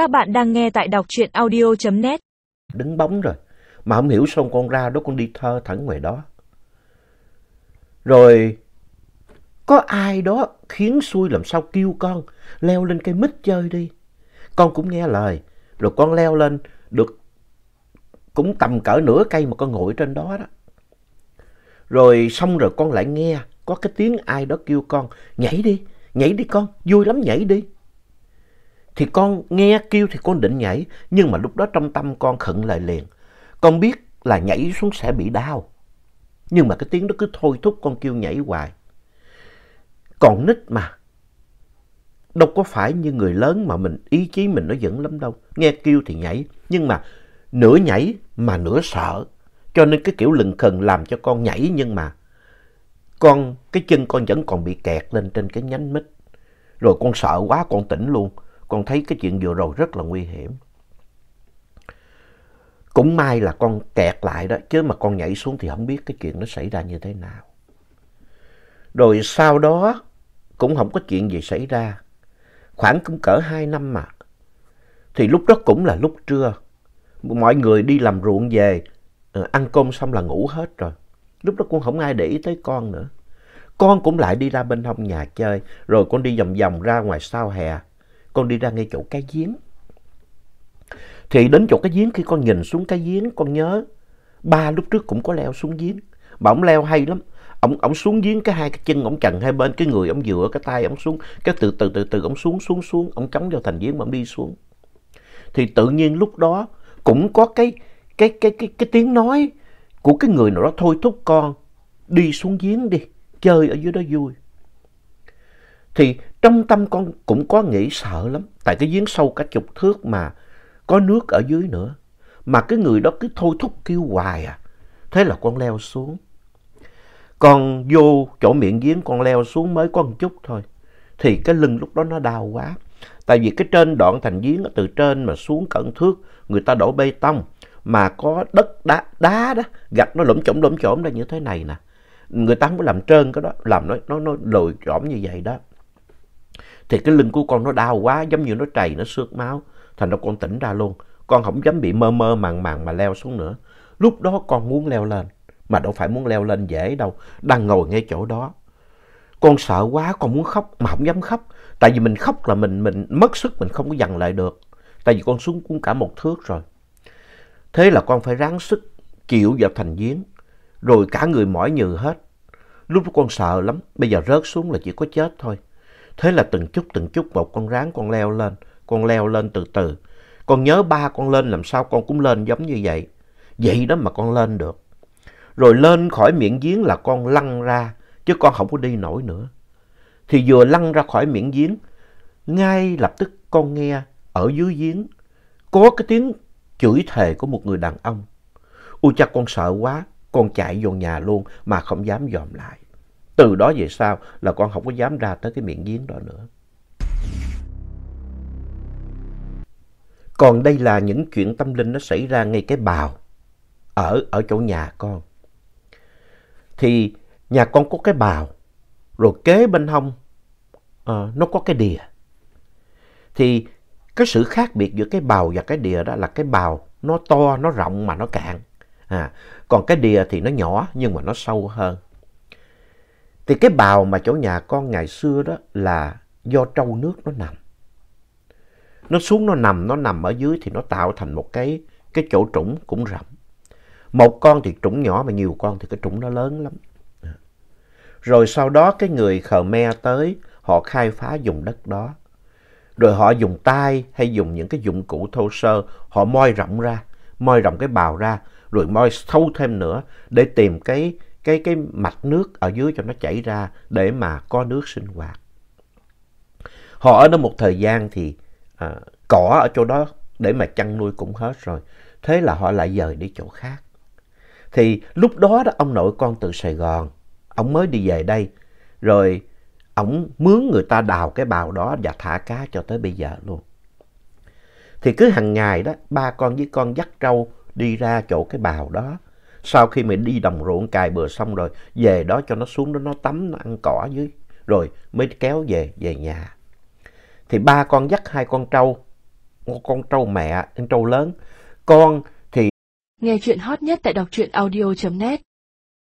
Các bạn đang nghe tại đọc truyện audio.net. Đứng bóng rồi. Mà không hiểu xong con ra đó con đi thơ thẳng ngoài đó. Rồi có ai đó khiến xui làm sao kêu con leo lên cây mít chơi đi. Con cũng nghe lời. Rồi con leo lên được cũng tầm cỡ nửa cây mà con ngồi trên đó đó. Rồi xong rồi con lại nghe có cái tiếng ai đó kêu con nhảy đi, nhảy đi con, vui lắm nhảy đi. Thì con nghe kêu thì con định nhảy, nhưng mà lúc đó trong tâm con khẩn lại liền. Con biết là nhảy xuống sẽ bị đau. Nhưng mà cái tiếng đó cứ thôi thúc con kêu nhảy hoài. Còn nít mà. Đâu có phải như người lớn mà mình ý chí mình nó vững lắm đâu. Nghe kêu thì nhảy, nhưng mà nửa nhảy mà nửa sợ. Cho nên cái kiểu lừng khừng làm cho con nhảy nhưng mà con cái chân con vẫn còn bị kẹt lên trên cái nhánh mít. Rồi con sợ quá con tỉnh luôn. Con thấy cái chuyện vừa rồi rất là nguy hiểm. Cũng may là con kẹt lại đó, chứ mà con nhảy xuống thì không biết cái chuyện nó xảy ra như thế nào. Rồi sau đó cũng không có chuyện gì xảy ra. Khoảng cũng cỡ hai năm mà. Thì lúc đó cũng là lúc trưa. Mọi người đi làm ruộng về, ờ, ăn cơm xong là ngủ hết rồi. Lúc đó cũng không ai để ý tới con nữa. Con cũng lại đi ra bên hông nhà chơi, rồi con đi vòng vòng ra ngoài sau hè. Con đi ra ngay chỗ cái giếng. Thì đến chỗ cái giếng khi con nhìn xuống cái giếng, con nhớ ba lúc trước cũng có leo xuống giếng. Mà ông leo hay lắm. Ông, ông xuống giếng cái hai cái chân ông chặn hai bên, cái người ông dựa, cái tay ông xuống. Cái từ từ từ từ ông xuống xuống xuống, ông chống vào thành giếng mà ông đi xuống. Thì tự nhiên lúc đó cũng có cái, cái, cái, cái, cái tiếng nói của cái người nào đó thôi thúc con đi xuống giếng đi, chơi ở dưới đó vui. Thì trong tâm con cũng có nghĩ sợ lắm, tại cái giếng sâu cả chục thước mà có nước ở dưới nữa. Mà cái người đó cứ thôi thúc kêu hoài à. Thế là con leo xuống. Con vô chỗ miệng giếng con leo xuống mới có một chút thôi. Thì cái lưng lúc đó nó đau quá. Tại vì cái trên đoạn thành giếng từ trên mà xuống cận thước người ta đổ bê tông mà có đất đá, đá đó, gạch nó lỗm chổm lỗm chổm ra như thế này nè. Người ta không có làm trơn cái đó, làm nó nó nó lồi chỏm như vậy đó. Thì cái lưng của con nó đau quá, giống như nó trầy, nó xước máu. Thành ra con tỉnh ra luôn. Con không dám bị mơ mơ màng màng mà leo xuống nữa. Lúc đó con muốn leo lên, mà đâu phải muốn leo lên dễ đâu, đang ngồi ngay chỗ đó. Con sợ quá, con muốn khóc mà không dám khóc. Tại vì mình khóc là mình mình mất sức, mình không có dằn lại được. Tại vì con xuống cũng cả một thước rồi. Thế là con phải ráng sức chịu vào thành giếng, rồi cả người mỏi nhừ hết. Lúc đó con sợ lắm, bây giờ rớt xuống là chỉ có chết thôi. Thế là từng chút từng chút một con ráng con leo lên, con leo lên từ từ. Con nhớ ba con lên làm sao con cũng lên giống như vậy. Vậy đó mà con lên được. Rồi lên khỏi miệng giếng là con lăn ra, chứ con không có đi nổi nữa. Thì vừa lăn ra khỏi miệng giếng, ngay lập tức con nghe ở dưới giếng có cái tiếng chửi thề của một người đàn ông. Ôi cha con sợ quá, con chạy vô nhà luôn mà không dám dòm lại. Từ đó về sau là con không có dám ra tới cái miệng giếng đó nữa. Còn đây là những chuyện tâm linh nó xảy ra ngay cái bào ở, ở chỗ nhà con. Thì nhà con có cái bào, rồi kế bên hông uh, nó có cái đìa. Thì cái sự khác biệt giữa cái bào và cái đìa đó là cái bào nó to, nó rộng mà nó cạn. À, còn cái đìa thì nó nhỏ nhưng mà nó sâu hơn. Thì cái bào mà chỗ nhà con ngày xưa đó là do trâu nước nó nằm. Nó xuống nó nằm, nó nằm ở dưới thì nó tạo thành một cái, cái chỗ trũng cũng rộng. Một con thì trũng nhỏ mà nhiều con thì cái trũng nó lớn lắm. Rồi sau đó cái người Khmer tới, họ khai phá vùng đất đó. Rồi họ dùng tay hay dùng những cái dụng cụ thô sơ, họ moi rộng ra, moi rộng cái bào ra, rồi moi sâu thêm nữa để tìm cái, cái, cái mạch nước ở dưới cho nó chảy ra để mà có nước sinh hoạt. Họ ở đó một thời gian thì à, cỏ ở chỗ đó để mà chăn nuôi cũng hết rồi. Thế là họ lại dời đi chỗ khác. Thì lúc đó đó ông nội con từ Sài Gòn, ông mới đi về đây. Rồi ông mướn người ta đào cái bào đó và thả cá cho tới bây giờ luôn. Thì cứ hàng ngày đó, ba con với con dắt trâu đi ra chỗ cái bào đó. Sau khi mình đi đồng ruộng cài bừa xong rồi, về đó cho nó xuống đó nó tắm, nó ăn cỏ dưới. Rồi mới kéo về, về nhà. Thì ba con dắt hai con trâu con trâu mẹ, con trâu lớn. Con thì Nghe chuyện hot nhất tại đọc truyện audio.net